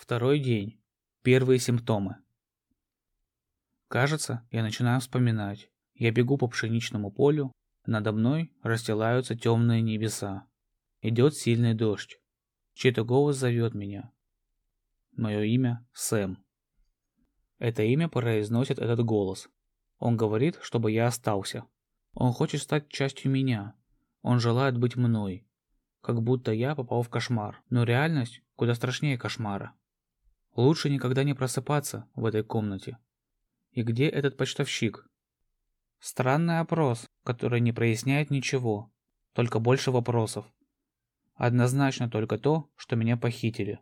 Второй день. Первые симптомы. Кажется, я начинаю вспоминать. Я бегу по пшеничному полю, надо мной расстилаются темные небеса. Идет сильный дождь. Чей-то голос зовет меня. Мое имя Сэм. Это имя произносит этот голос. Он говорит, чтобы я остался. Он хочет стать частью меня. Он желает быть мной. Как будто я попал в кошмар. Но реальность куда страшнее кошмара. Лучше никогда не просыпаться в этой комнате. И где этот почтовщик? Странный опрос, который не проясняет ничего, только больше вопросов. Однозначно только то, что меня похитили.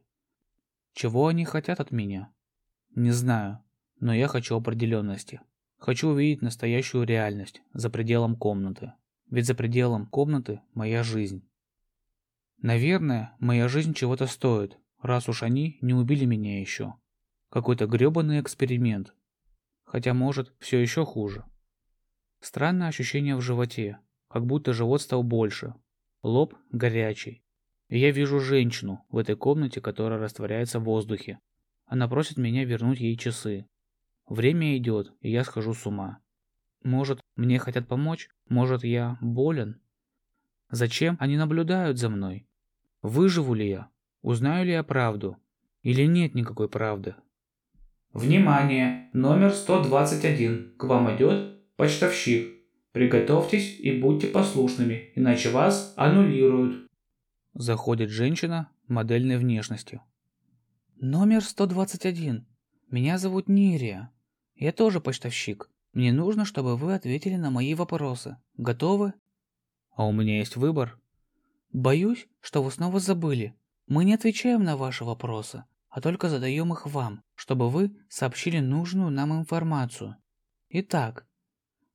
Чего они хотят от меня? Не знаю, но я хочу определенности. Хочу увидеть настоящую реальность за пределом комнаты. Ведь за пределом комнаты моя жизнь. Наверное, моя жизнь чего-то стоит, раз уж они не убили меня еще. Какой-то гребаный эксперимент. Хотя, может, все еще хуже. Странное ощущение в животе, как будто живот стал больше. Лоб горячий. И я вижу женщину в этой комнате, которая растворяется в воздухе. Она просит меня вернуть ей часы. Время идет, и я схожу с ума. Может, мне хотят помочь? Может, я болен? Зачем они наблюдают за мной? Выживу ли я? Узнаю ли я правду? Или нет никакой правды? Внимание! Номер 121. К вам идет почтовщик. Приготовьтесь и будьте послушными, иначе вас аннулируют. Заходит женщина модельной внешности. Номер 121. Меня зовут Нирия. Я тоже почтовщик. Мне нужно, чтобы вы ответили на мои вопросы. Готовы? А у меня есть выбор. Боюсь, что вы снова забыли. Мы не отвечаем на ваши вопросы, а только задаем их вам, чтобы вы сообщили нужную нам информацию. Итак,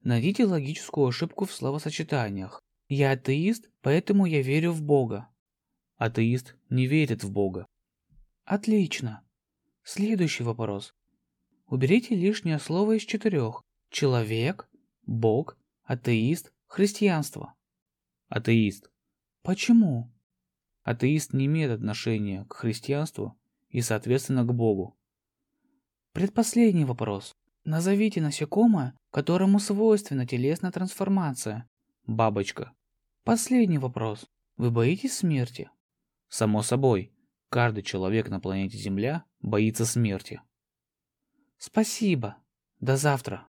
найдите логическую ошибку в словосочетаниях. Я атеист, поэтому я верю в Бога. Атеист не верит в Бога. Отлично. Следующий вопрос. Уберите лишнее слово из четырех. Человек, Бог, атеист, христианство. Атеист. Почему? Атеист не имеет отношения к христианству и, соответственно, к Богу. Предпоследний вопрос. Назовите насекомое, которому свойственна телесная трансформация. Бабочка. Последний вопрос. Вы боитесь смерти? Само собой, каждый человек на планете Земля боится смерти. Спасибо. До завтра.